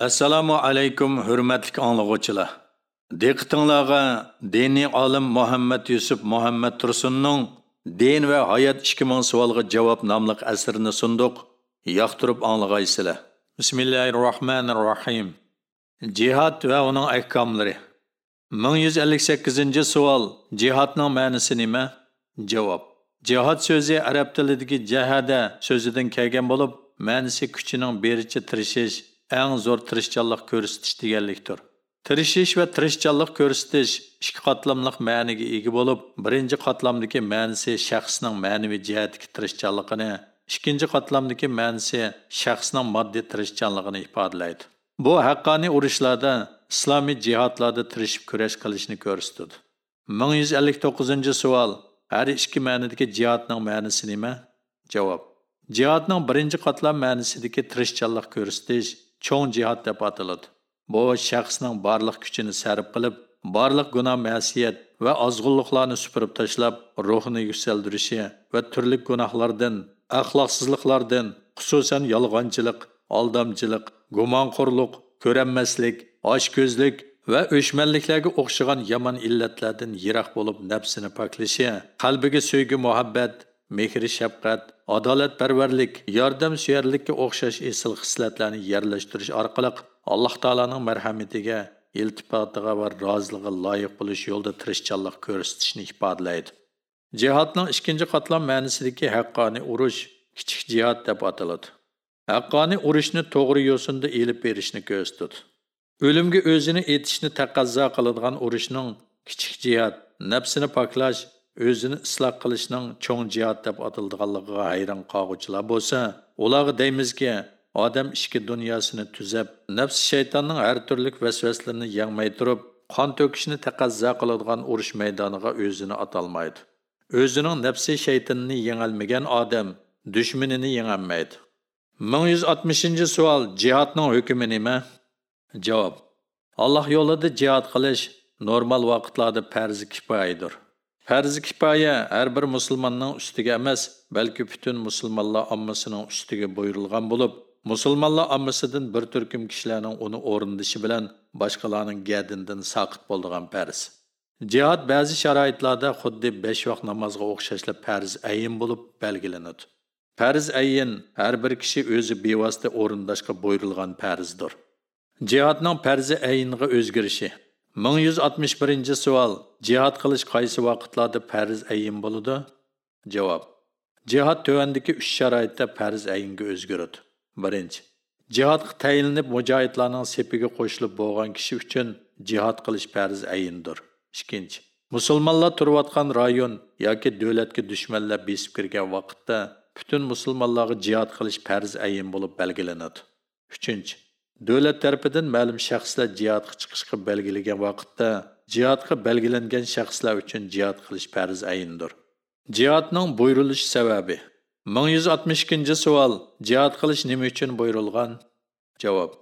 assalomu alaykum hurmatli anglag'uvchilar Diqqatingizga diniy olim muhammad yusuf muhammad tursunning din va hayot ikki ming savolga javob nomli asrini sunduq yoqtirib anglag'aysizlar Bismillahirrohmanirrohim. rohmanir rohim jihod va uning ahkomlari. Ming yuz ellik sakkizinchi savol jihodning ma'nisi nima? Javob. Jihod so'zi arab tilidagi jahada so'zidan kelgan bo'lib ma'nisi kuchining bericha tirishish eng zo'r tirishchanlik ko'rsatish deganlikdir. Tirishish va tirishchanlik ko'rsatish ikki qatlamliq ma'niga ega bo'lib birinchi qatlamdagi ma'nisi shaxsning ma'naviy jihatdagi tirishchanligini ikkinchi qatlamdagi ma'nisi shaxsning moddiy tirishchanligini ifodalaydi. Bu haqqoniy urushlarda islomiy jihodlarda tirishib kurash qilishni ko'rsatadi. Ming yuz ellik to'qqizinchi savol har ikki ma'nidagi jihodning ma'nisi nima? Javob. Jihodning birinchi qatlam ma'nisidagi tirishchanlik ko'rsatish cho'ng jihod deb ataladi bu shaxsning barliq kuchini sarf qilib barliq gunoh masiyat va ozg'unliqlarni supurib tashlab ruhini yuksaldirishi va turli gunohlardan axloqsizliklardan xususan yolg'onchilik aldamchilik gumonxo'rlik ko'ranmaslik ochko'zlik va o'shmanliklarga o'xshagan yomon illatlardan yiroq bo'lib nafsini poklashi qalbiga so'ygi muhabbat mehri shafqat adolatparvarlik yordamsuyarlikka o'xshash esil xislatlarni yerlashtirish orqali alloh taoloning marhamatiga iltifotiga va roziligiga loyiq bo'lish yo'lida tirishchanlik ko'rsatishni ifodalaydi jihodning ikkinchi qatlam ma'nisidagi haqqoniy urush kichik jihod deb ataladi. Haqqoniy urushni to'g'ri yo'sinda elib berishni ko'rsatadi. O'limga o'zini etishni taqozo qiladigan urushning kichik jihod nafsini poklash o'zini isloh qilishning cho'ng jihod deb atildiganligiga hayron qolg'uvchilar bo'lsa ularga deymizki odam ichki dunyosini tuzab nafs shaytonning har turli vasvaslarini yangmay turib qon to'kishni taqozo qiladigan urush maydoniga o'zini atolmaydi o'zining nafsi shaytonini yengolmagan odam dushmanini yengolmaydi ming yuz oltmishinchi savol jihodning hukmi nima? Javob. Alloh yo'lida jihod qilish normal vaqtlarda farzi kifoyadir. Farzi kifoya har bir musulmonning ustiga emas balki butun musulmonlar ommasining ustiga buyurilgan bo'lib musulmonlar ommasidan bir turkum kishilarning uni o'rindishi bilan boshqalarning gadindan soqit bo'ldigan farz. Jihod ba'zi sharoitlarda xuddi besh vaqt namozga o'xshashla farz ayin bo'lib belgilanadi. Farz ayin har bir kishi o'zi bevosita o'rindashga buyurilgan farzdir. Jihodning farzi ayinga o'zgarishi ming yuz oltmish birinchi savol. Jihod qilish qaysi vaqtlarda farz ayin bo'ladi? Javob. Jihod tuvandagi uch sharoitda farz ayinga o'zgaradi. Birinchi jihodga tayinlanib mujohidlarning sepiga qo'shilib bo'lgan kishi uchun jihod qilish farz ayindir. Ikkinchi musulmonlar turayotgan rayon yoki davlatga dushmanlar besib kirgan vaqtda butun musulmonlarga jihod qilish farz ayin bo'lib belgilanadi. Uchinchi davlat tarafidan ma'lum shaxslar jihodga chiqishga belgilagan vaqtda jihodga belgilangan shaxslar uchun jihod qilish farz ayindir. Jihodning buyrilish sababi. Ming yuz oltmish ikkinchi savol jihod qilish nima uchun buyurilgan? Javob.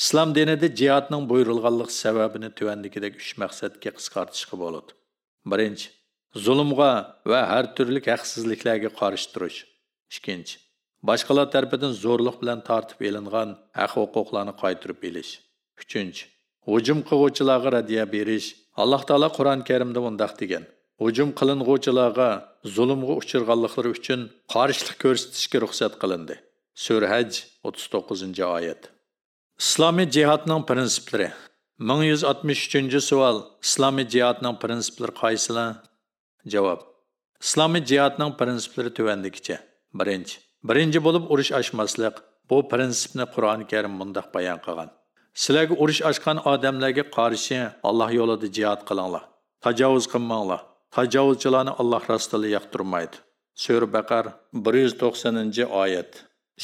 Islom dinida jihodning buyurilganlik sababini tuvandagidek uch maqsadga qisqartishga bo'ladi. Birinchi zulmga va har turli haqsizliklarga qarshi turish. Ikkinchi boshqalar tarafidan zo'rliq bilan tortib elingan haq huquqlarni qaytirib elish uchinchi hujum qilg'uvchilarga radiya berish. Alloh taolo qur'oni karimda mundoq degan. Hujum qiling'uvchilarga zulmga uchirganliklari uchun qarshilik ko'rsatishga ruxsat qilindi. Surhaj o'ttiz to'qqizinchi oyat. Islomiy jihodning prinsiplari ming yuz oltmish uchinchi savol. Islomiy jihodning prinsiplari qaysilar? Javob. Islomiy jihodning prinsiplari tuvandikicha. Birinchi birinchi bo'lib urush ochmaslik bu prinsipni qur'oni karim mundoq bayon qilgan. Sizlarga urush ochgan odamlarga qarshi alloh yo'lida jihod qilinglar tajovuz qilmanglar. Tajovuzchilarni alloh rostili yoqtirmaydi. Sura baqar bir yuz to'qsoninchi oyat.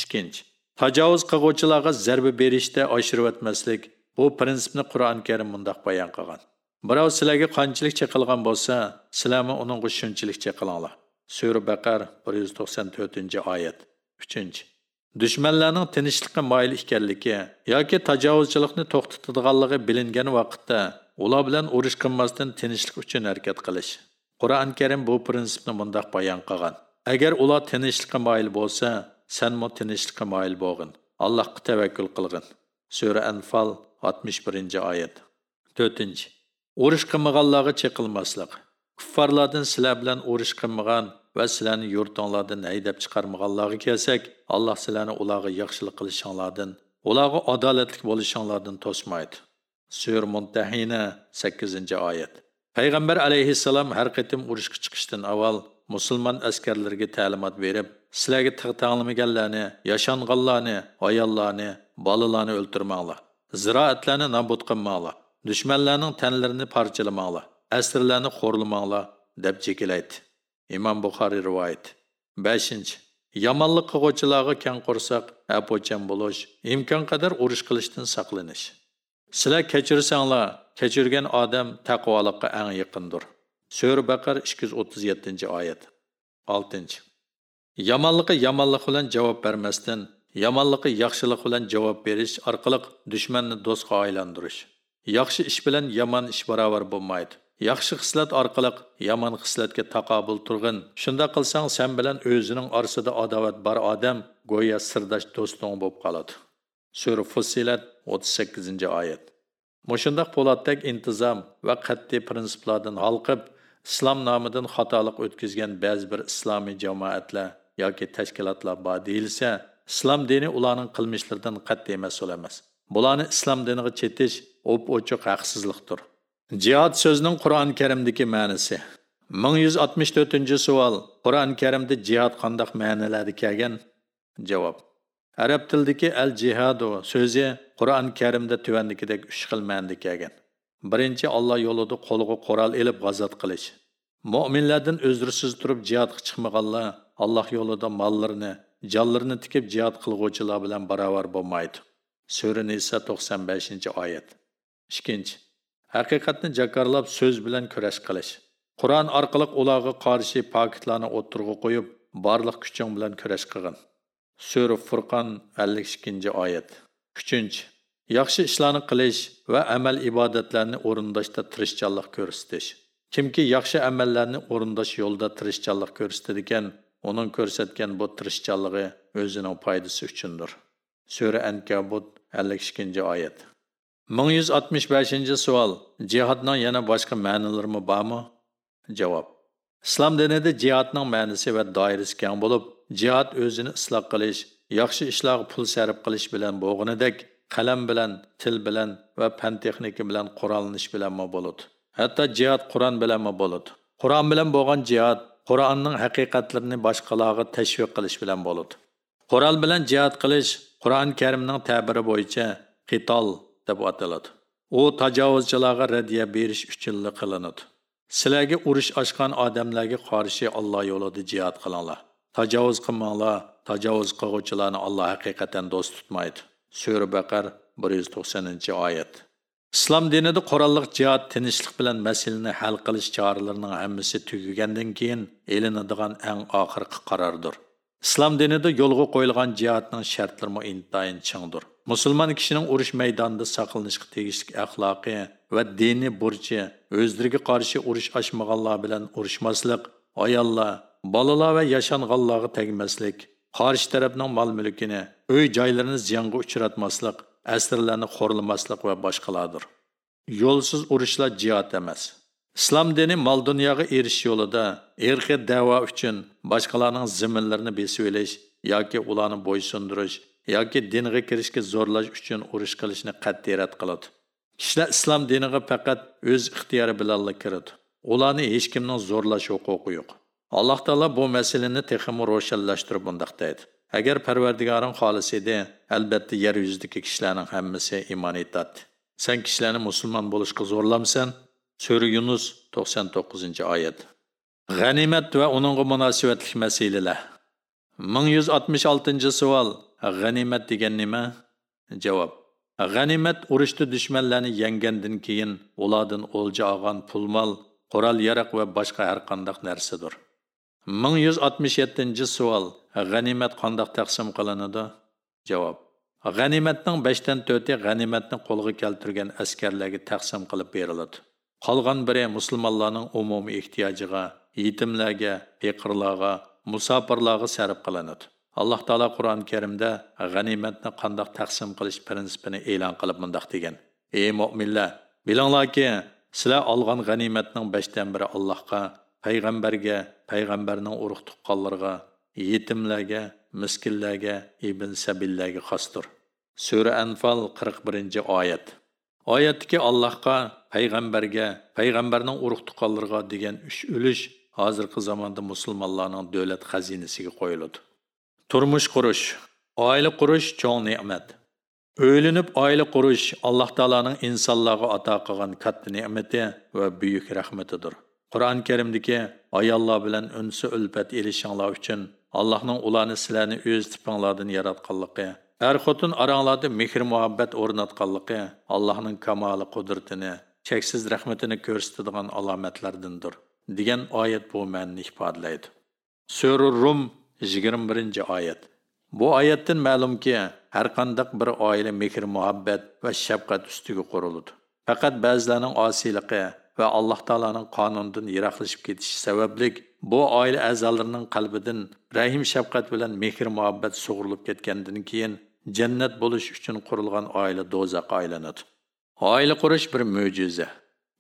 Ikkinchi. Tajovuz qilg'uvchilarga zarba berishda oshirvatmaslik bu prinsipni qur'oni karim mundoq bayon qilgan. Birov sizlarga qanchalik chaqilgan bo'lsa sizlarmi uningga shunchalik chaqilinglar. Sura baqar bir yuz to'qson to'rtinchi oyat. Uchinchi. Dushmanlarning tinchlikqa moyil ekanligi yoki tajovuzchilikni to'xtatadiganligi bilingan vaqtda ular bilan urush qilmasdan tinchlik uchun harakat qilish. Qur'oni karim bu prinsipni mundoq bayon qilgan. Agar ular tinchlikqa moyil bo'lsa sanmu tinchlikqa moyil bo'lg'in. Allohga tavakkul qilg'in. Sura Anfal 61 oyat. 4. Urush qilmaganlarga chekilmaslik Kuffarlardan sizlar bilan urush qilmagan va sizlarni yurtinglardan haydab chiqarmaganlarga kelsak, Alloh sizlarni ularga yaxshilik qilishinglardan, ularga adolatli bo'lishinglardan to'smaydi. Sur Muntahina 8-oyat. Payg'ambar alayhissalom har qatim urushga chiqishdan avval musulmon askarlarga ta'limot berib, sizlarga tig'tanglamaganlarni, yashanganlarni, ayollarni, bolalarni o'ltirmanglar. Ziroatlarni nobud qilmanglar. Dushmanlarning tanlarini parchalamanglar. Asrlarni xo'rlamanglar deb chekilaydi. Imom buxoriy rivoyat. Beshinchi yomonlik qilg'uvchilarga kang qo'rsoq apo'chan bo'lish imkon qadar urush qilishdan saqlanish. Sizlar kechirsanglar kechirgan odam taqvolikqa eng yaqindir. So'ri baqar ikki yuz o'ttiz yettinchi oyat. Oltinchi yomonlikqa yomonlik bilan javob bermasdan yomonlikqa yaxshilik bilan javob berish orqali dushmanni do'stga aylantirish. Yaxshi ish bilan yomon ish barobar bo'lmaydi. Yaxshi xislat orqali yomon xislatga taqobil turg'in. Shunda qilsang sen bilan o'zining orasida adovat bor odam go'yo sirdosh do'sting bo'lib qoladi. Sura o'ttiz 38 oyat. Mushundoq po'latdek intizom va qat'iy prinsiplardan halqib islom nomidan xatolik o'tkazgan ba'zi bir islomiy jamoatlar yoki tashkilotlar bor deyilsa islom dini ularning qilmishlaridan qat'iy mas'ul emas. Bularni islom diniga chetish o'p ochiq haqsizlikdir. Jihad so'zining Qur'on Karimdagi ma'nosi. 1164-savol. Qur'on Karimda jihad qanday ma'nolarda kelgan? Javob. Arab tilidagi al-jihadu so'zi Qur'on Karimda tuvandagidek 3 xil ma'noda kelgan. Birinchi Alloh yo'lida qo'lga qurol elib g'azot qilish. Mu'minlardan o'zrisiz turib jihadga chiqmaganlar Alloh yo'lida mollarini, jonlarini tikib jihad qilguvchilar bilan barobar bo'lmaydi. Sura Nisa 95-oyat. Ikkinchi haqiqatni jakarlab so'z bilan kurash qilish. Qur'on orqali ularga qarshi paketlarni o'ttirg'a qo'yib barliq kuching bilan kurash qilgin. Sura furqon 52 oyat. Uchinchi yaxshi ishlarni qilish va amal ibodatlarni o'rindashda tirishchanlik ko'rsatish. Kimki yaxshi amallarni o'rindash yo'lida tirishchanlik ko'rsatadi ekan uning ko'rsatgan bu tirishchanligi o'zining foydasi uchundir. Sura ankabut 52 oyat. 1165 savol. Jihadning yana boshqa ma'nolari bormi? Javob. Islom dinida jihadning ma'nosi va doirasi keng bo'lib, jihad o'zini isloq qilish, yaxshi ishlarga pul sarf qilish bilan bo'lganidek, qalam bilan, til bilan va fan texnika bilan qurollanish bilanmi bo'ladi. Hatto jihad Qur'on bilanmi bo'ladi. Qur'on bilan bo'lgan jihad Qur'onning haqiqatlarini boshqalarga tashviq qilish bilan bo'ladi. Qur'on bilan jihad qilish Qur'on Karimning ta'biri bo'yicha qitol deb ataladi. U tajovuzchilarga raddiya berish uchunli qilinadi. Sizlarga urush ochgan odamlarga qarshi alloh yo'lida jihod qilinglar. Tajovuz qilmanglar tajovuz qilg'uvchilarni alloh haqiqatan do'st tutmaydi. Sura baqar bir yuz to'qsoninchi oyat. Islom dinida qurolliq jihod tinchlik bilan masalani hal qilish choralarining hammasi tugagandan keyin elinadigan eng oxirgi qarordir. Islom dinida yo'lga qo'yilgan jihodning shartlari intayin chingdir musulmon kishining urush maydonida saqlanishga tegishli axloqi va diniy burchi o'zlariga qarshi urush ochmaganlar bilan urushmaslik ayollar bolalar va yashanganlarga tegmaslik qarshi tarafning mol mulkini uy joylarini ziyonga uchratmaslik asrlarni xo'rlamaslik va boshqalardir. Yo'lsiz urushlar jihod emas. Islom dini mol dunyoga erishish yo'lida erki davo uchun boshqalarning ziminlarini besib olish yoki ularni bo'ysundirish yoki dinga kirishga zo'rlash uchun urush qilishni qat'iy rad qiladi. Kishilar islom diniga faqat o'z ixtiyori bilan kiradi. Ularni hech kimning zo'rlash huquqi yo'q. Alloh taolo bu masalani texmi ro'shanlashtirib bundoq deydi. Agar parvardigoring xolis edi albatta yer yuzidagi kishilarning hammasi iymon etadi. Sen kishilarni musulmon bo'lishga zo'rlamsan sura yunus to'qson to'qqizinchi oyat. G'animat va uningga munosibatli masalalar ming yuz oltmish oltinchi savol. G'animat degan nima? Javob. G'animat urushda dushmanlarni yenggandan keyin ulardan o'lja olgan pul mol qurol yaraq va boshqa har qanday narsadir. Ming yuz oltmish yettinchi savol. G'animat qandoq taqsim qilinadi? Javob. G'animatning beshdan to'rti g'animatni qo'lga keltirgan askarlarga taqsim qilib beriladi. Qolgan biri musulmonlarning umumiy ehtiyojiga yetimlarga faqirlarga musofirlarga sarf qilinadi. Alloh taolo qur'oni karimda g'animatni qandoq taqsim qilish prinsipini e'lon qilib mundoq degan. Ey mo'minlar bilinglarki sizlar olgan g'animatning beshdan biri allohga payg'ambarga payg'ambarning urug' tuqqanlarga yetimlarga miskinlarga ibn sabillarga xosdir. Sura anfal 41 oyat. Oyatdagi allohga payg'ambarga payg'ambarning urug' tuqqanlarga degan uch ulush hozirgi zamonda musulmonlarning davlat xazinasiga qo'yiladi. Turmush qurish oila qurish cho'ng ne'mat. O'ylinib oila qurish alloh taoloning insonlarga ato qilgan katta ne'mati va buyuk rahmatidir. Qur'oni karimdagi ayollar bilan unsi ulpat elishinglar uchun allohning ularni sizlarni o'z tipinglardan yaratganligi har xotin oranglarda mehr muhabbat o'rnatganligi allohning kamoli qudratini cheksiz rahmatini ko'rsatadigan alomatlardandir degan oyat bu ma'noni ifodalaydi sura rum 21 oyat. Bu oyatdan ma'lumki har qandaq bir oila mehr muhabbat va shafqat ustiga quriladi. Faqat ba'zilarning osiyligi va alloh taoloning qonunidan yiroqlashib ketishi sababli bu oila a'zolarining qalbidan rahim shafqat bilan mehr muhabbat sug'urilib ketgandan keyin jannat bo'lish uchun qurilgan oila do'zaxga aylanadi oila qurish bir mo'jiza.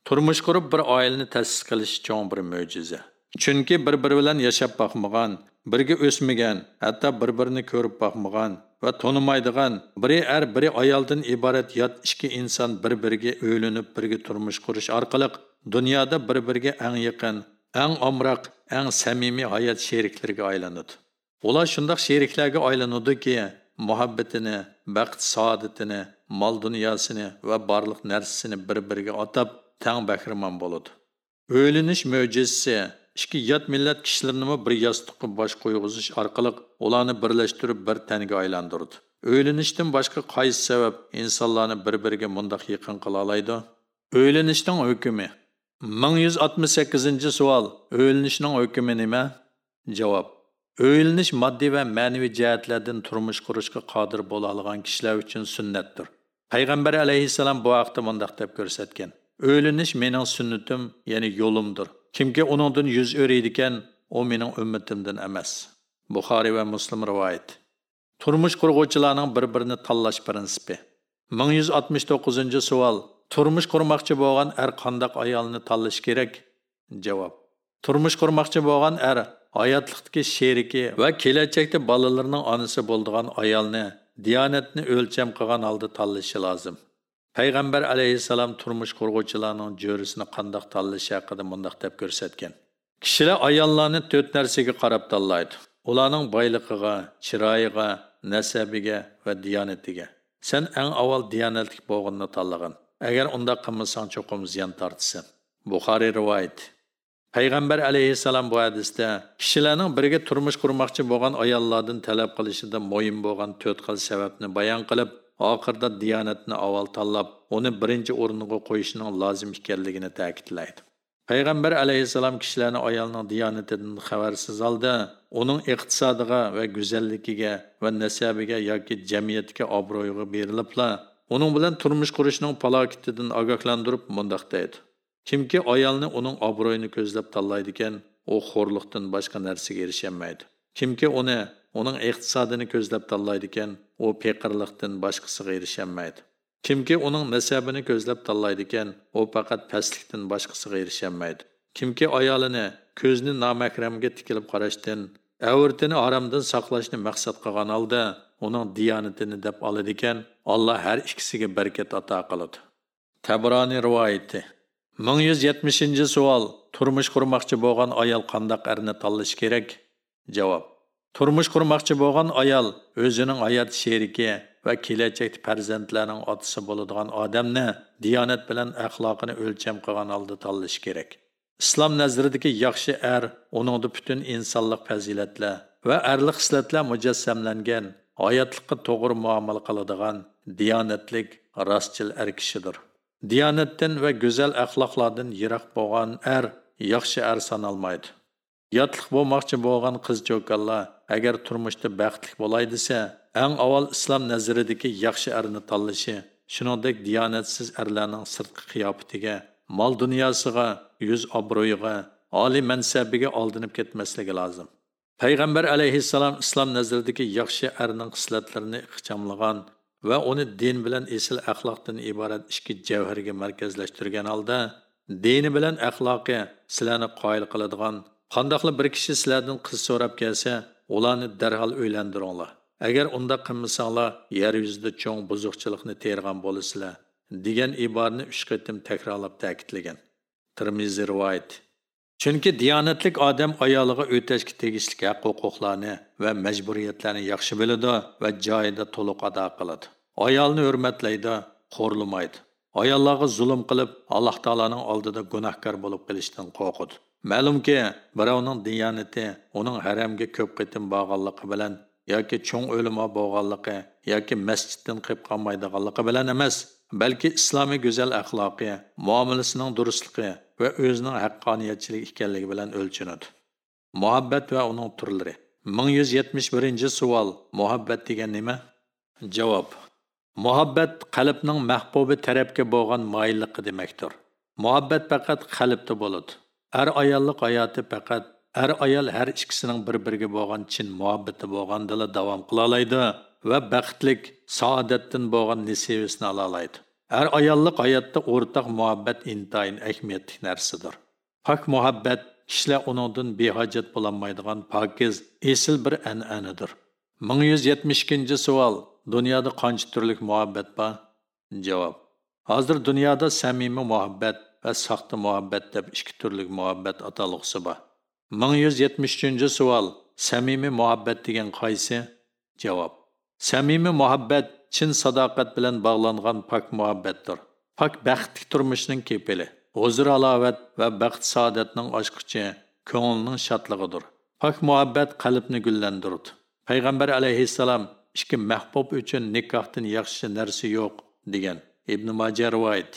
Turmush qurib bir oilani ta'sis qilish cho'ng bir mo'jiza. Chunki bir biri bilan yashab boqmagan birga o'smagan hatto bir birini ko'rib boqmagan va tonimaydigan biri er biri ayoldan iborat yot ikki inson bir biriga o'ylinib birga turmush qurish orqali dunyoda bir biriga eng yaqin eng omroq eng samimiy hayot sheriklariga aylanadi. Ular shundoq sheriklarga aylanadiki muhabbatini baxt saodatini mol dunyosini va borliq narsasini bir biriga otab tang bahramon bo'ladi. O'ylanish mo'jizasi ikki yot millat kishilarini bir yostiqqa bosh qo'yg'izish orqali ularni birlashtirib bir tanga aylantirdi. O'ylanishdan boshqa qaysi sabab insonlarni bir biriga mundoq yaqin qila oladi o'ylanishning hukmi. Ming yuz oltmish sakkizinchi savol. O'ylanishning hukmi nima? Javob. O'ylanish moddiy va ma'naviy jihatlardan turmush qurishga qodir bo'la olgan kishilar uchun sunnatdir. Payg'ambar alayhissalom bu haqda mundoq deb ko'rsatgan. O'ylanish mening sunnatim ya'ni yo'limdir. Kimki uningdan yuz o'raydigan u mening ummatimdan emas. Buxoriy va muslim rivoyat. Turmush qurg'uvchilarning bir birini tanlash prinsipi. ming yuz oltmish to'qqizinchi savol. Turmush qurmoqchi bo'lgan er qandoq ayolni tanlash kerak? Javob. Turmush qurmoqchi bo'lgan er hayotlikdagi sheriki va kelajakda bolalarning onasi bo'ladigan ayolni diyonatni o'lcham qilgan holda tanlashi lozim. Payg'ambar alayhissalom turmush qurg'uvchilarning jo'risini qandoq tanlashi haqida mundoq deb ko'rsatgan. Kishilar ayollarni to'rt narsaga qarab tanlaydi. Ularning boyligiga chiroyiga nasabiga va diyonatiga sen eng avval diyonatlik bo'lganini tanlagan agar undoq qilmasang cho'qim ziyon tortasan buxoriy rivoyat. Payg'ambar alayhissalom bu hadisda kishilarning birga turmush qurmoqchi bo'lgan ayollardan talab qilishida mo'yin bo'lgan to'rt xil sababni bayon qilib oxirida diyonatni avval tanlab uni birinchi o'rniga qo'yishning lozim ekanligini ta'kidlaydi. Payg'ambar alayhissalom kishilarni ayolning diyonatidan xabarsiz holda uning iqtisodiga va go'zalligiga va nasabiga yoki jamiyatga obro'yiga berilibla uning bilan turmush qurishning palokitidan ogohlantirib mundoq deydi. Kimki ayolni uning obro'yini ko'zlab tanlaydi ekan u xo'rliqdan boshqa narsaga erishaolmaydi kimki uni uning iqtisodini ko'zlab tanlaydi ekan u peqirliqdan boshqasiga erisholmaydi kimki uning nasabini ko'zlab tanlaydi ekan u faqat pastlikdan boshqasiga erisholmaydi kimki ayolini ko'zni nomahramga tikilib qarashdan avrtini haromdan saqlashni maqsad qilgan holda uning diyonatini deb oladi ekan alloh har ikkisiga barkat ato qiladi. Tabroniy rivoyati. Ming yuz yetmishinchi savol. Turmush qurmoqchi bo'lgan ayol qandoq erni tanlash kerak? Javob. Turmush qurmoqchi bo'lgan ayol o'zining hayot sheriki va kelajakda farzandlarning otasi bo'ladigan odamni diyonat bilan axloqini o'lcham qilgan holda tanlash kerak. Islom nazridagi yaxshi er uningda butun insonlik fazilatlar va arli hislatlar mujassamlangan hayotlikqa to'g'ri muomala qiladigan diyonatlik rostchil er kishidir. Diyonatdan va go'zal axloqlardan yiroq bo'lgan er yaxshi er sanalmaydi. Yotliq bo'lmoqchi bo'lgan qiz cho'kallar agar turmushda baxtli bo'lay desa eng avval ислам nazaridagi yaxshi erni tanlashi shuningdek diyonatsiz erlarning sirtqi qiyofatiga mol dunyosiga yuz obro'yiga oliy mansabiga oldinib ketmasligi lozim Пайғамбар alayhissalom ислам nazaridagi yaxshi arning xislatlarini ixchamlagan va uni din bilan esil axloqdan iborat ikki javharga markazlashtirgan holda dini bilan axloqi sizlarni qoyil qiladigan qandoqli bir kishi sizlardan qiz so'rab kelsa ularni darhol uylantiringlar agar unda qilmasanglar yer yuzida cho'ng buzuqchilikni tergan bo'lasizlar degan iborani uch qitim takrorlab ta'kidlagan termiziy rivoyat chunki diyonatlik odam ayoliga o'tashga tegishli haq huquqlarni va majburiyatlarni yaxshi biladi va joyida to'liq ado qiladi ayolni hurmatlaydi xo'rlamaydi ayollarga zulm qilib alloh taoloning oldida gunohkor bo'lib qilishdan qo'rqadi ma'lumki birovning diyonati uning haramga ko'p qitim borganligi bilan yoki cho'ng o'limo bo'lganligi yoki masjiddan qilib qolmaydiganligi bilan emas balki islomiy go'zal axloqi muomalasining durustligi va o'zining haqqoniyatchilik ekanligi bilan o'lchanadi muhabbat va uning turlari. Ming yuz yetmish birinchi savol muhabbat degan nima? Javob. Muhabbat qalbning mahbubi tarafga bo'lgan moyilliqi demakdir. Muhabbat faqat qalbda bo'ladi. Er ayollik hayoti faqat ішкісінің ayol har ikkisining bir biriga bo'lgan chin muhabbati вә davom qila болған va baxtlik saodatdan bo'lgan аятты ортақ муаббет интайын әхметтік hayotda Пак muhabbat кішілі оныңдың narsadir боланмайдыған muhabbat kishilar uningdan behojat bo'lolmaydigan pokiz esil bir an'anadir ming türlük muhabbet ikkinchi savol dunyoda dünyada turli muhabbat bor muhabbat va soxta muhabbat deb ikki turli muhabbat atalg'isi bor. Ming yuz yetmish uchinchi savol. Samimiy muhabbat degan qaysi? Javob. Samimiy muhabbat chin sadoqat bilan bog'langan pok muhabbatdir. Pok baxtli turmushning kepili huzur alovat va baxt saodatning ochqichi ko'ngilning shodlig'idir pok muhabbat qalbni gullantirdi payg'ambar alayhissalom ikki mahbub uchun nikohdan yaxshi narsa yo'q degan ibn maja rivoyat.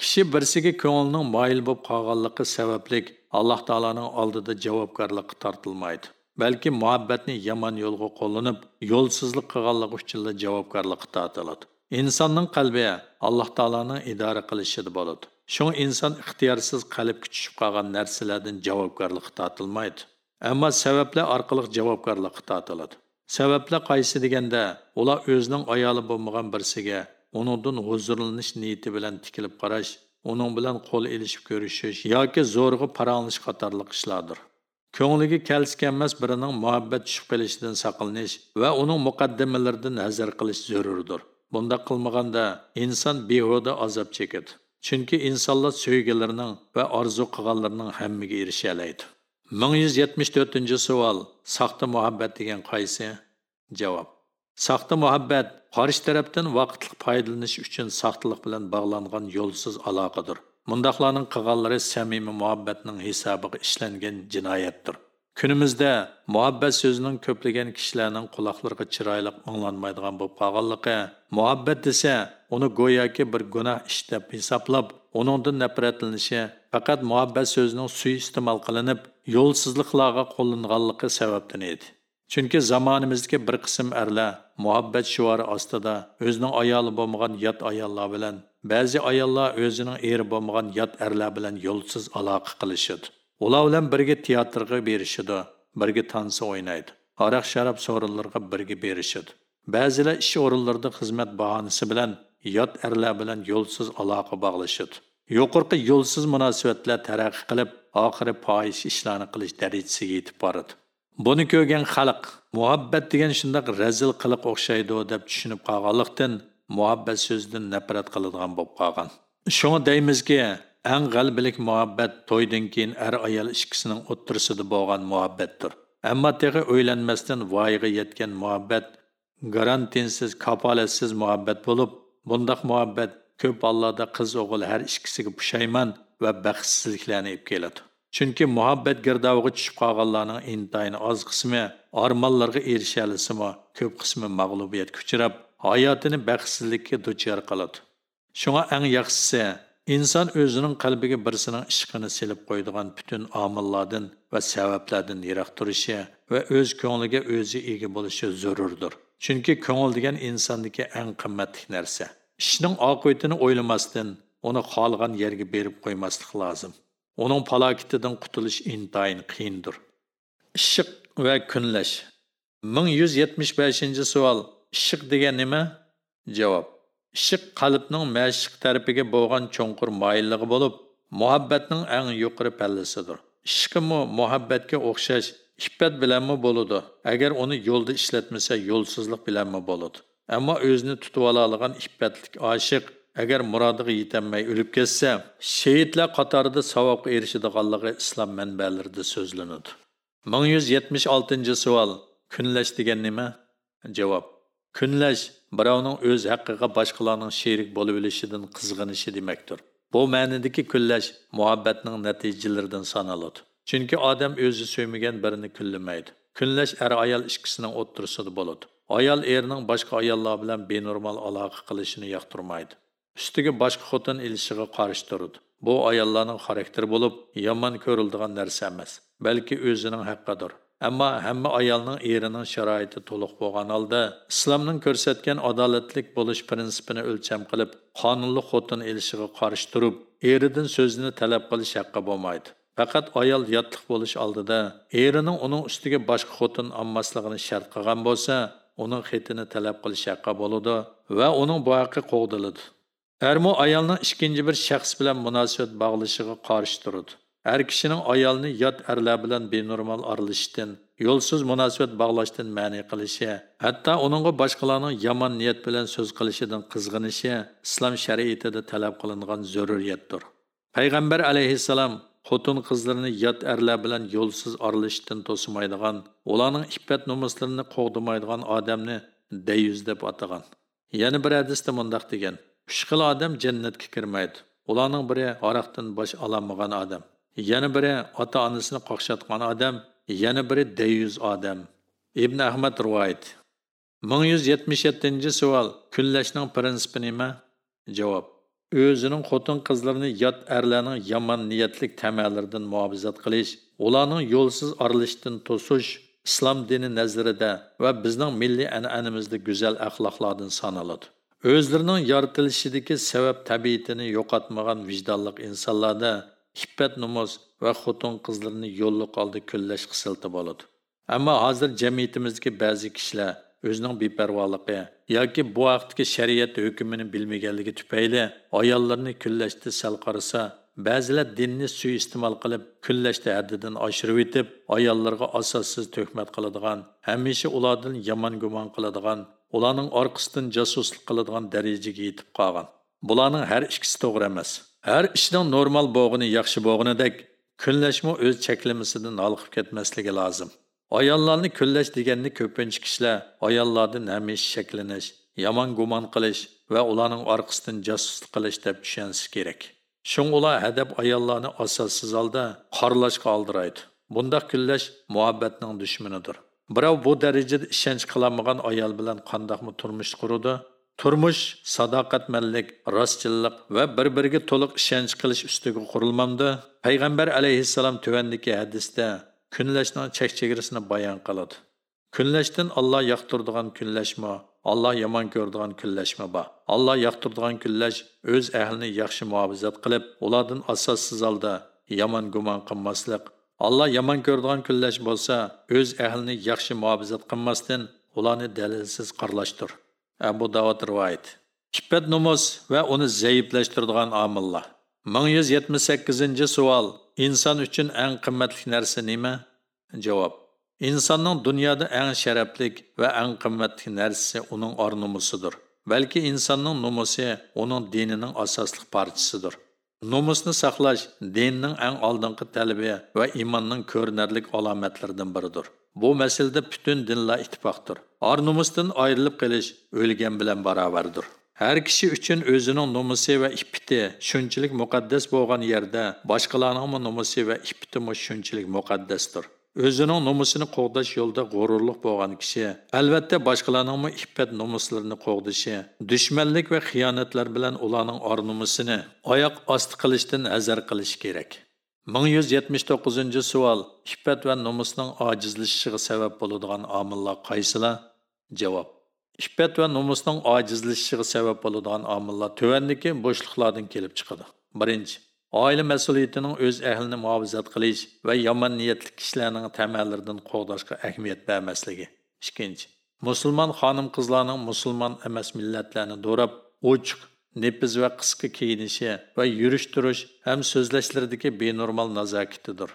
Kishi birsiga ko'ngilning moyil bo'lib qolganligi sababli alloh taoloning oldida javobgarlikqa tortilmaydi balki muhabbatni yomon yo'lga qo'llanib yo'lsizlik qilganligi uchun javobgarlikqa tortiladi. Insonning qalbi alloh taoloning idora qilishida bo'ladi. Shu inson ixtiyorsiz qalbga tushib qolgan narsalardan javobgarlikqa tortilmaydi. Ammo sabablar orqali javobgarlikqa tortiladi. Sabablar qaysi deganda ular o'zining ayoli bo'lmagan birsiga uningdan huzurlanish niyati bilan tikilib qarash uning bilan qo'l ilishib ko'rishish yoki zo'rg'a paranglish qatorliq ishlardir. Ko'ngliga kelsi birining muhabbat tushib qolishidan saqlanish va uning muqaddimalaridan hazar qilish zarurdir bunda qilmaganda inson behuda azob chekadi. Chunki insonlar so'ygalarining va orzu qilganlarining hammaga erisha oladi ming yuz yetmish to'rtinchi savol soxta muhabbat degan qaysi javob? Soxta muhabbat qarshi tarafdan vaqtliq foydalanish uchun saxtalik bilan bog'langan yo'lsiz aloqadir Mundaqlarning qilganlari samimiy muhabbatning hisobiga ishlangan jinoyatdir. Kunimizda muhabbat so'zining ko'plagan kishilarning quloqlariga chiroyli anglanmaydigan bo'lib qolganligi, muhabbat desa, uni go'yoki bir gunoh ish deb hisoblab, uningdan nafratlanishi faqat muhabbat so'zining suiiste'mol qilinib, yo'lsizliklarga qo'llanganligi sababdan edi. Chunki zamonimizdagi bir qism erlar muhabbat shivori ostida o'zining ayoli bo'lmagan yot ayollar bilan ba'zi ayollar o'zining eri bo'lmagan yot erlar bilan yo'lsiz aloqa qilishadi. Ular bilan birga teatrga berishadi birga tansa o'ynaydi aroq sharob so'rinlarga birga berishadi. Ba'zilar ish o'rinlarida xizmat bahonasi bilan yot erlar bilan yo'lsiz aloqa bog'lashadi. Yuqorqi yo'lsiz munosabatlar taraqqiy qilib oxiri fohish ishlarni qilish darajasiga yetib boradi. Buni ko'rgan xalq muhabbat degan shundoq razil qiliq o'xshaydi deb tushunib qolganlikdan muhabbat so'zidan nafrat qiladigan bo'lib qolgan. Shunga deymizki eng g'albilik muhabbat to'ydan keyin er ayol ikkisining o'ttirisida bo'lgan muhabbatdir. Ammo teg'i o'ylanmasdan voyaga yetgan muhabbat garantinsiz kafolatsiz muhabbat bo'lib bundoq muhabbat ko'p hollarda qiz o'g'il har ikkisiga pushaymon va baxtsizliklarni olib keladi. Chunki muhabbat girdoviga tushib qolganlarning intayin oz qismi armonlarga erisha olsimi ko'p qismi mag'lubiyatga uchrab hayotini baxtsizlikka duchor qiladi. Shunga eng yaxshisi inson o'zining qalbiga birsining ishqini silib qo'ydigan butun omillardan va sabablardan yiroq turishi va o'z ko'ngliga o'zi ega bo'lishi zarurdir. Chunki ko'ngil degan insonniki eng qimmatli narsa. Ishning oqibatini o'ylamasdan uni xohlagan yerga berib qo'ymaslik lozim. Uning palokitidan qutulish intayin qiyindir. Ishiq va kunlash. 1175 savol. Ishiq degan nima? Javob. Ishiq qalbning mashq tarafiga bo'lgan cho'nqur moyilligi bo'lib muhabbatning eng yuqori pallasidir ishqimi muhabbatga o'xshash iffat bilanmi bo'ladi agar uni yo'lda ishlatmasa yo'lsizlik bilanmi bo'ladi ammo o'zini tutib oladigan iffatlik oshiq agar murodiga yetolmay o'lib ketsa shehidlar qatorida savobga erishadiganligi islom manbalarida so'zlanadi. ming yuz yetmish oltinchi savol. Kunlash degan nima? Javob. Kunlash birovning o'z haqqiga boshqalarning sherik bo'lib olishidan qizg'inishi demakdir. Bu ma'nidagi kunlash muhabbatning natijalaridan sanaladi. Chunki odam o'zi so'ymagan birini kunlamaydi. Kunlash er ayol ikkisining o'ttirisida bo'ladi. Ayol erning boshqa ayollar bilan benormal aloqa qilishini yoqtirmaydi. Ustiga boshqa xotin ilishiga qarshi turadi bu ayollarning xarakteri bo'lib yomon ko'riladigan narsa emas balki o'zining haqqidir ammo hamma ayolning erining sharoiti to'liq bo'lgan holda islomning ko'rsatgan adolatlik bo'lish prinsipini o'lcham qilib qonunli xotin ilishiga qarshi turib eridan so'zini talab qilish haqqi bo'lmaydi. Faqat ayol yotliq bo'lish oldida erining uning ustiga boshqa xotin olmasligini shart qilgan bo'lsa uning xetini talab qilish haqqi bo'ladi va uning bu haqqi qo'g'diladi Әрмі аялның ikkinchi bir shaxs bilan munosabat bog'lashiga qarshi turadi. Әр kishining ayolni yot erlar bilan benormal aralashishdan, yo'lsiz munosabat bog'lashdan ma'ni qilishi, hatto uningga boshqalarning yomon niyat bilan so'z qilishidan qizg'inishi islom shariatida talab qilingan zaruriyatdir. Payg'ambar alayhissalom xotin qizlarni yot erlar bilan yo'lsiz aralashishdan to'simaydigan, ularning iffat nomuslarini qo'g'dimaydigan odamni dayuz deb atagan. Yana bir hadisda mundaq degan: uch xil odam jannatga kirmaydi ularning biri aroqdan bosh ololmagan odam yana biri ota onasini qoqshatgan odam yana biri deyuz odam ibn ahmad rivoyat ming yuz yetmish yettinchi savol kunlashning prinsipi nima? Javob. O'zining xotin qizlarini yot erlarning yomon niyatlik tamalaridan muhofazat qilish ularning yo'lsiz arilishdan to'sish islom dini nazarida va bizning milliy an'anamizda go'zal axloqlardan sanaladi o'zlarining yoritilishidagi sabab tabiatini yo'qotmagan vijdonli insonlarda iffat nomus va xotin qizlarni yo'lliq oldi kunlash xisilti bo'ladi ammo hozir jamiyatimizdagi ba'zi kishilar o'zining beparvoligi yoki bu vaqtdagi shariat hukmini bilmaganligi tufayli ayollarni kunlashda sal qarasa ba'zilar dinni suiiste'mol qilib kunlashda haddidan oshirib etib ayollarga asossiz tuhmat qiladigan hamisha ulardan yomon gumon qiladigan ularning orqasidan jasuslik qiladigan darajaga yetib qolgan. Bularning har ikkisi to'g'ri emas. Har ishning normal bo'g'ini yaxshi bo'g'inidek kunlashmi o'z cheklamasidan nolqib ketmasligi lozim. Ayollarni kunlash deganni ko'pincha kishilar ayollardan hamisha shaklanish yomon gumon qilish va ularning orqasidan jasuslik qilish deb tushunsa kerak. Shung ular hadab ayollarni asossiz holda qorlashga oldiraydi. Bundoq kunlash muhabbatning dushmanidir. Birov bu darajada ishonch qilolmagan ayol bilan qandoqmi turmush qurudi? Turmush sadoqatmanlik rostchillik va bir biriga to'liq ishonch qilish ustiga qurilmamdi. Payg'ambar alayhissalom tuvandiki hadisda kunlashning chek chegarasini bayon qiladi. Kunlashdan olloh yoqtirdigan kunlashmi olloh yomon ko'rdigan kunlashmi bor. Olloh yoqtirdigan kunlash o'z ahlini yaxshi muhofazat qilib ulardan asossiz holda yomon gumon qilmaslik Allah yomon ko'radigan kunlash bo'lsa, o'z ahlini yaxshi muhofazat qilmasdan ularni dalilsiz qarlashdir. Abu Davud rivoyat. Iffat nomus va uni zaiflashtiradigan omillar. 1178-savol. Inson uchun eng qimmatli narsa nima? Javob. Insonning dunyoda eng sharaflik va eng qimmatli narsasi uning or-nomusidir. Balki insonning nomusi uning dinining asosli parchasidir. Nomusni saqlash dinning eng oldingi talabi va iymonning ko'rinarlik alomatlaridan biridir. Bu masalada butun dinlar ittifoqdir. Or nomusdan ayrilib qilish o'lgan bilan barobardir. Har kishi uchun o'zining nomusi va ippiti shunchalik muqaddas bo'lgan yerda boshqalarning nomusi va ippiti shunchalik muqaddasdir. O'zining nomusini qo'g'dash yo'lida g'ururliq bo'lgan kishi albatta boshqalarning iffat nomuslarini qo'g'dishi dushmanlik va xiyonatlar bilan ularning or nomusini oyoq osti qilishdan hazar qilish kerak. ming yuz yetmish to'qqizinchi savol iffat va nomusning ojizlashishiga sabab bo'ladigan omillar qaysilar? Javob iffat va nomusning ojizlashishiga sabab bo'ladigan omillar tuvandagi bo'shliqlardan kelib chiqadi. Birinchi oila mas'uliyatining o'z ahlini muhofazat qilish va yomon niyatli kishilarning tamallaridan qo'g'dashga ahamiyat bermasligi. Ikkinchi musulmon xonim qizlarning musulmon emas millatlarni do'rab ochiq nepiz va qisqa kiyinishi va yurish turish ham so'zlashlardagi benormal nazokatidir.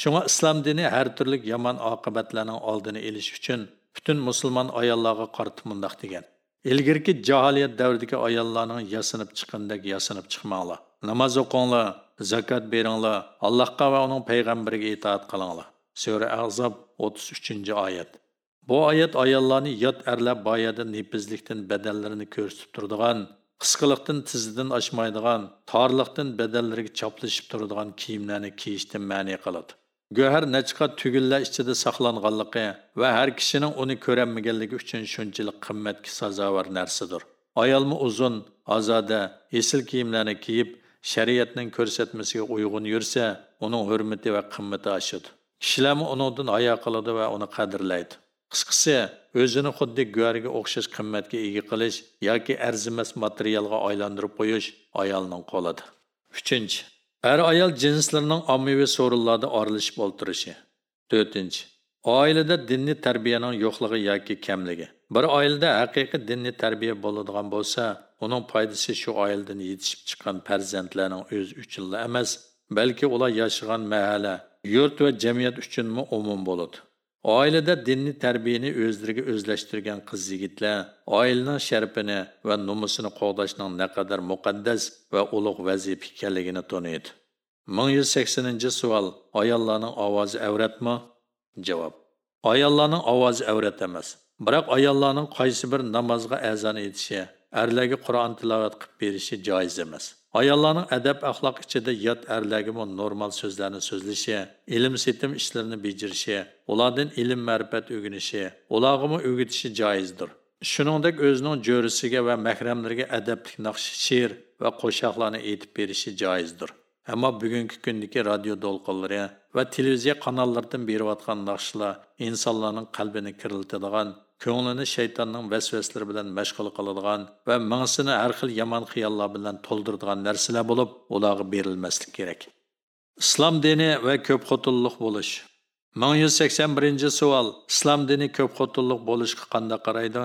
Shunga islom dini har turli yomon oqibatlarning oldini olish uchun butun musulmon ayollarga qaratib mundoq degan. Ilgirki jaholiyat davridagi ayollarning yasinib chiqqandek yasinib chiqmanglar. Namoz o'qinglar zakot beringlar allohga va uning payg'ambariga itoat qilinglar. Sura azob o'ttiz uchinchi oyat. Bu oyat ayollarni yot arlab boyada nepizlikdan badallarini ko'rsatib turadigan qisqilikdan tizidan oshmaydigan torliqdan badallariga choplashib turadigan kiyimlarni kiyishdan ma'ni qiladi. Go'har nachqa tugunlar ichida saqlanganligi va har kishining uni ko'ranmaganligi uchun shunchalik qimmatga sazovor narsadir ayolmi uzun ozoda esil kiyimlarni kiyib shariatning ko'rsatmasiga uyg'un yursa uning hurmati va qimmati oshadi kishilarmi undan hayo qiladi va uni qadrlaydi qisqasi o'zini xuddi go'riga o'xshash qimmatga ega qilish yoki arzimas materialga aylantirib qo'yish ayolning qo'lida uchinchi er ayol jinslarining ommaviy so'rinlarda oralashib o'ltirishi to'rtinchi oilada dinniy tarbiyaning yo'qligi yoki kamligi. Bir oilada haqiqiy dinniy tarbiya bo'ladigan bo'lsa uning foydasi shu oiladan yetishib chiqqan farzandlarning o'z uchun emas balki ular yashagan mahalla yurt va jamiyat uchunmi umum bo'ladi. Oilada dinni tarbiyani o'zlariga o'zlashtirgan qiz yigitlar oilaning sharafini va numusini qo'g'dashning naqadar muqaddas va ulug' vazifa ekanligini toniydi ming yuz saksoninchi savol ayollarning ovozi avratmi? Javob ayollarning ovozi avrat emas biroq ayollarning qaysi bir namozga azon etishi erlarga qur'on tilovat qilib berishi joiz emas. Ayollarning adab axloq ichida yot erlarga normal so'zlarni so'zlashi ilm setim ishlarini bejirishi ulardan ilm ma'rifat o'rganishi ularga o'rgatishi joizdir. Shuningdek o'zining jo'risiga va mahramlariga adabli naqsh she'r va qo'shoqlarni aytib berishi joizdir. Ammo bugungi kundagi radio to'lqinlari va televiziya kanallaridan berayotgan naqshlar insonlarning qalbini kiriltadigan ko'nglini shaytonning vasvaslari bilan mashg'ul qiladigan va mingsini har xil yomon xiyollar bilan to'ldiradigan narsalar bo'lib ularga berilmaslik kerak. Islom dini va ko'p xotinliq bo'lish. Ming yuz sakson birinchi savol islom dini ko'p xotinliq bo'lishga qanday qaraydi?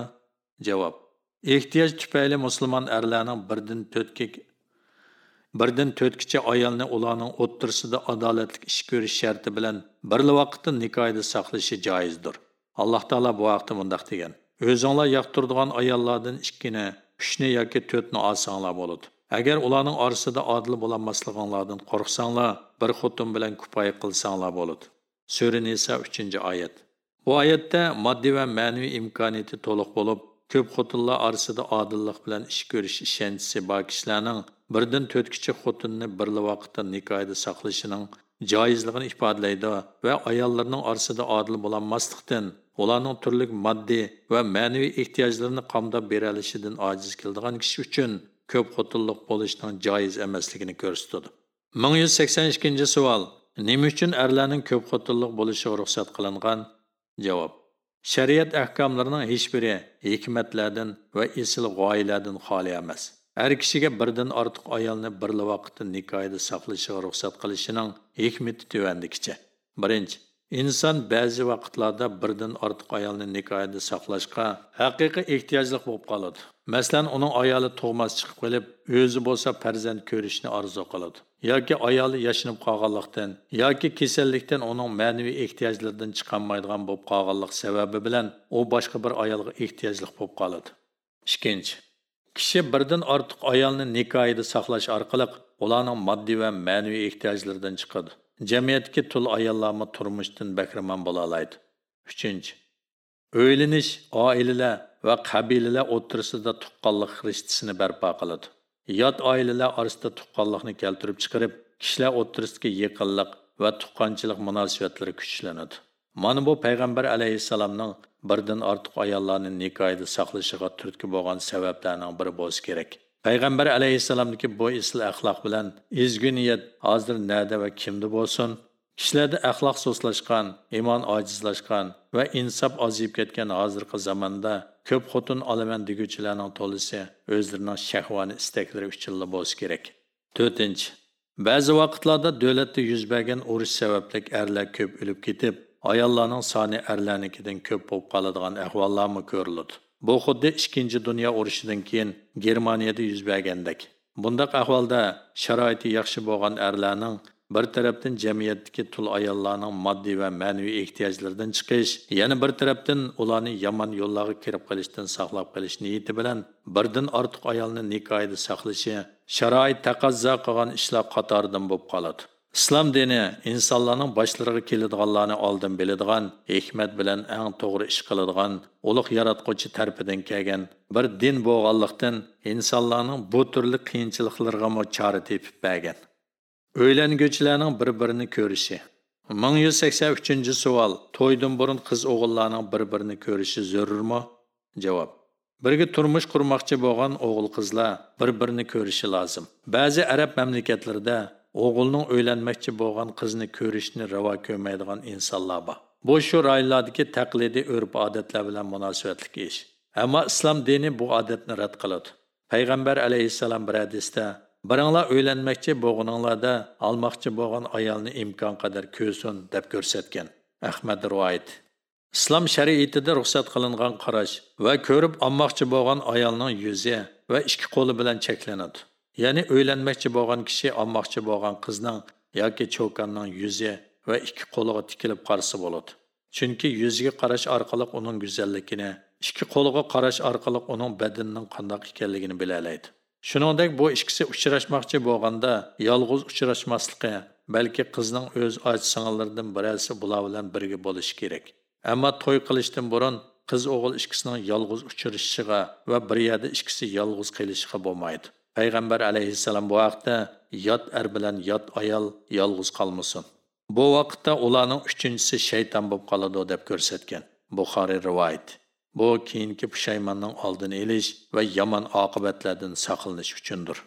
Javob ehtiyoj tufayli musulmon erlarning birdan to'rtga birdan to'rtgacha ayolni ularning o'ttirsida adolatli ish ko'rish sharti bilan bir vaqtda nikohida saqlashi joizdir. Alloh taolo bu haqda mundoq degan o'zinglar yoqtirdigan ayollardan ikkini uchni yoki to'rtni olsanglar bo'ladi agar ularning orasida odil bo'lolmasliginglardan qo'rqsanglar bir xotin bilan kupoya qilsanglar bo'ladi sura nisa uchinchi oyat bu oyatda moddiy va ma'naviy imkoniyati to'liq bo'lib ko'p xotinlar orasida odillik bilan ish ko'rish ishonchisi bor kishilarning birdan to'rtkicha xotinni bir vaqtda nikoyda saqlashining joizligini ifodalaydi va ayollarning orasida odil bo'lolmaslikdan ularning turli moddiy va ma'naviy ehtiyojlarini qamdab beraolishidan ojiz keladigan kishi uchun ko'p xotinliq bo'lishning joiz emasligini ko'rsatadi ming yuz sakson ikkinchi savol nima uchun erlarning ko'p xotinliq bo'lishi ruxsat qilingan javob shariat ahkomlarining hech biri hikmatlardan va esil g'oyalardan xoli emas har kishiga birdan ortiq ayolni bir vaqtda nikoyda saqlashiga ruxsat qilishining hikmati tuvandikicha birinchi inson ba'zi vaqtlarda birdan ortiq ayolni nikohida saqlashga haqiqiy ehtiyojli bo'lib qoladi. Masalan uning ayoli tug'mas chiqib qolib o'zi bo'lsa farzand ko'rishni orzu qiladi. Yoki ayoli yashinib qolganlikdan yoki kasallikdan uning ma'naviy ehtiyojlaridan chiqolmaydigan bo'lib qolganlik sababi bilan u boshqa bir ayolga ehtiyojli bo'lib qoladi. Ikkinchi kishi birdan ortiq ayolni nikohida saqlash orqali ularning moddiy va ma'naviy ehtiyojlaridan chiqadi. Jamiyatga tul ayollarmi turmushdan bahramand bo'la oladi uchinchi o'ylanish oilalar va qabilalar o'tirisida tuqqanlik rishtisini barpo qiladi. Yot oilalar orasida tuqqanlikni keltirib chiqarib kishilar o'ttirisidagi yaqinlik va tuqqanchilik munosabatlari kuchlanadi. Mana bu payg'ambar alayhissalomning birdan ortiq ayollarni nikohida saqlashiga turtki bo'lgan sabablarning biri bo'lishi kerak. Payg'ambar alayhissalomniki bu isl axloq bilan ezgu niyat hozir nada va kimda bo'lsin? Kishilarda axloq so'slashgan iymon ojizlashgan va insof oziyib ketgan hozirgi zamonda ko'p xotin olaman deguvchilarning to'lisi o'zlarining shahvoni istaklari uchun bo'lsa kerak. To'rtinchi ba'zi vaqtlarda davlatda yuz bergan urush sababli erlar ko'p o'lib ketib ayollarning soni erlarnikidan ko'p bo'lib qoladigan ahvollarmi ko'riladi? Bu xuddi ikkinchi dunyo urushidan keyin germaniyada yuz bergandek bundaq ahvolda sharoiti yaxshi bo'lgan erlarning bir tarafdan jamiyatdagi tul ayollarning moddiy va ma'naviy ehtiyojlaridan chiqish yana bir tarafdan ularni yomon yo'llarga kirib qolishdan saqlab qolish niyati bilan birdan ortiq ayolni nikoyida saqlashi sharoit taqozo qilgan ishlar qatoridan bo'lib qoladi. Islom dini insonlarning boshlariga keladiganlarni oldin biladigan hikmat bilan eng to'g'ri ish qiladigan ulug' yaratquvchi tarpidan kelgan bir din bo'lganlikdan insonlarning bu turli qiyinchiliklarga chora tepib bergan Öylənguchilarning bir-birini ko'rishi. 1183 savol. To'ydan burun qiz o'g'illarning bir-birini ko'rishi zarurmi? Javob. Birga turmush qurmoqchi bo'lgan o'g'il qizlar bir-birini ko'rishi lozim. Ba'zi arab mamlakatlarida o'g'ilning o'ylanmoqchi bo'lgan qizni ko'rishni ravo ko'rmaydigan insonlar bor. Bu shu rayonlardagi taqlidiy urf-odatlar bilan munosabatli ish. Ammo islom dini bu odatni rad qiladi. Payg'ambar alayhissalom bir hadisda Biringlar o'ylanmoqchi bo'lganinglarda olmoqchi bo'lgan ayolni imkon qadar ko'rsin deb ko'rsatgan. Ahmad rivoyat. Islom shariatida ruxsat qilingan qarash va ko'rib olmoqchi bo'lgan ayolning yuzi va ikki qo'li bilan cheklanadi. Ya'ni o'ylanmoqchi bo'lgan kishi olmoqchi bo'lgan qizning yoki cho'kanning yuzi va ikki qo'liga tikilib qarasa bo'ladi. Chunki yuziga qarash orqali uning go'zalligini, ikki qo'liga qarash orqali uning badanining qandoq ekanligini bila oladi. Shuningdek, bu ikkisi uchrashmoqchi bo'lganda yolg'iz uchrashmasligi, balki qizning o'z och singillaridan birasi bular bilan birga bo'lishi kerak. Ammo to'y qilishdan burun qiz o'g'il ikkisining yolg'iz uchrashishiga va bir yerda ikkisi yolg'iz qilishiga bo'lmaydi. Payg'ambar alayhissalom bu vaqtda yot er bilan yot ayol yolg'iz qolmasin. Bu vaqtda ularning uchinchisi shayton bo'lib qoladi deb ko'rsatgan. Buxoriy rivoyat. Bu keyingi pushaymonning oldini olish va yomon oqibatlardan saqlanish uchundir.